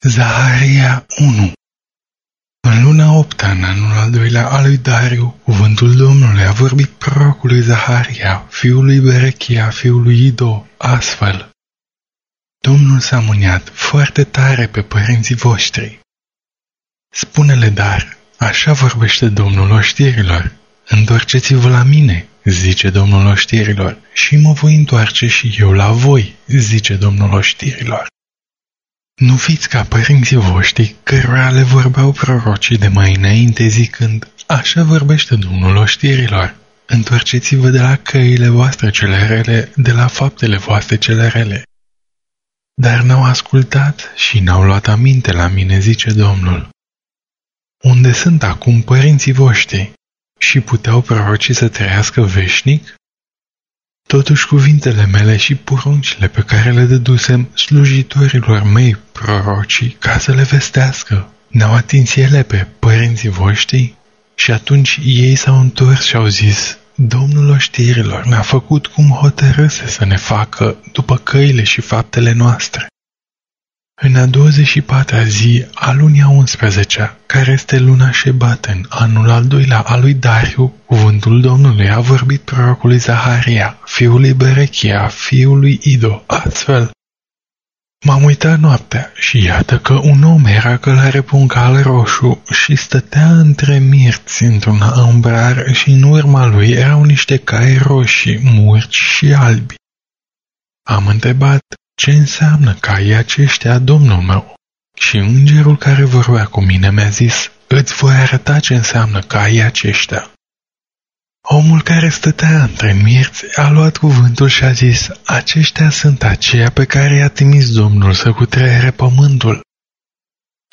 Zaharia 1 În luna 8 în anul al doilea al lui Dariu, cuvântul Domnului a vorbit prorocului Zaharia, fiul lui Berechia, fiul lui Ido, astfel. Domnul s-a mâniat foarte tare pe părinții voștri. Spune-le dar, așa vorbește Domnul oștirilor, întorceți-vă la mine, zice Domnul oștirilor, și mă voi întoarce și eu la voi, zice Domnul oștirilor. Nu fiți ca părinții voștri, cărora le vorbeau prorocii de mai înainte zicând, așa vorbește Domnul oștirilor. Întoarceți-vă de la căile voastre cele rele, de la faptele voastre cele rele. Dar n-au ascultat și n-au luat aminte la mine, zice Domnul. Unde sunt acum părinții voștri? Și puteau prorocii să trăiască veșnic? Totuși cuvintele mele și poruncile pe care le dădusem slujitorilor mei prorocii ca să le vestească, n-au atins ele pe părinții voștri? Și atunci ei s-au întors și au zis, Domnul oștirilor ne-a făcut cum hotărâse să ne facă după căile și faptele noastre. În a 24-a zi a lunii a 11 care este luna Șebat în anul al doilea al lui Dariu, cuvântul Domnului a vorbit prorocului Zaharia, fiul lui Berechia, fiul lui Ido, astfel. M-am uitat noaptea și iată că un om era călare pe un cal roșu și stătea între mirți într-un îmbrar și în urma lui erau niște cai roșii, murci și albi. Am întrebat, ce înseamnă caii aceștia, domnul meu? Și îngerul care vorbea cu mine mi-a zis, îți voi arăta ce înseamnă caii aceștia. Omul care stătea între mirți a luat cuvântul și a zis, aceștia sunt aceia pe care i-a trimis Domnul să cutreiere pământul.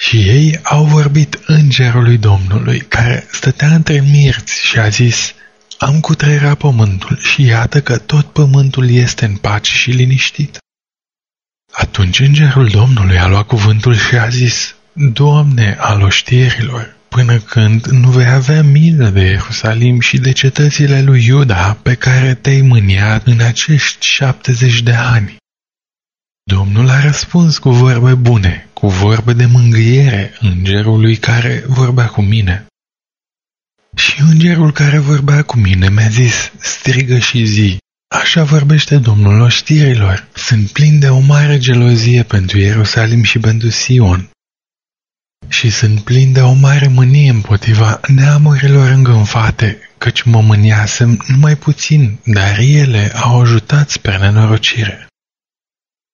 Și ei au vorbit îngerului Domnului, care stătea între mirți și a zis, am cutreierat pământul și iată că tot pământul este în pace și liniștit. Atunci îngerul Domnului a luat cuvântul și a zis, Doamne al oștierilor, până când nu vei avea milă de Ierusalim și de cetățile lui Iuda pe care te-ai mâniat în acești șaptezeci de ani. Domnul a răspuns cu vorbe bune, cu vorbe de mângâiere îngerului care vorbea cu mine. Și îngerul care vorbea cu mine mi-a zis, strigă și zi, Așa vorbește Domnul oștirilor. Sunt plin de o mare gelozie pentru Ierusalim și pentru Sion. Și sunt plin de o mare mânie împotriva neamurilor îngânfate, căci mă mâniasem numai puțin, dar ele au ajutat spre nenorocire.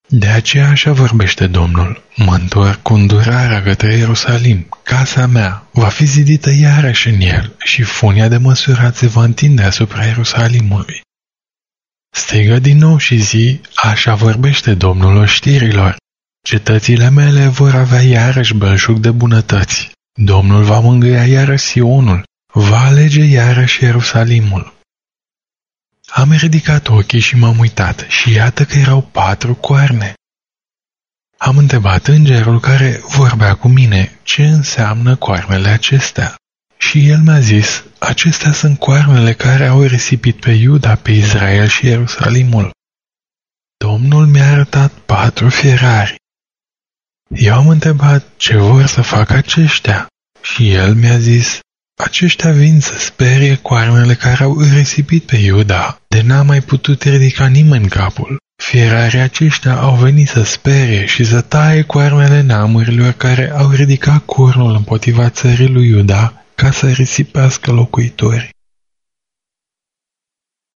De aceea așa vorbește Domnul, mă întorc cu îndurarea către Ierusalim, casa mea va fi zidită iarăși în el și funia de măsurat se va întinde asupra Ierusalimului. Strigă din nou și zi, așa vorbește Domnul oștirilor. Cetățile mele vor avea iarăși belșug de bunătăți. Domnul va mângâia iarăși Sionul, va alege iarăși Ierusalimul. Am ridicat ochii și m-am uitat și iată că erau patru coarne. Am întrebat îngerul care vorbea cu mine ce înseamnă coarnele acestea. Și el mi-a zis, acestea sunt coarnele care au risipit pe Iuda, pe Israel și Ierusalimul. Domnul mi-a arătat patru fierari. Eu am întrebat ce vor să facă aceștia și el mi-a zis, aceștia vin să sperie coarnele care au risipit pe Iuda, de n-a mai putut ridica nimeni capul. Fierarii aceștia au venit să sperie și să taie coarnele neamurilor care au ridicat cornul împotriva țării lui Iuda ca să risipească locuitorii.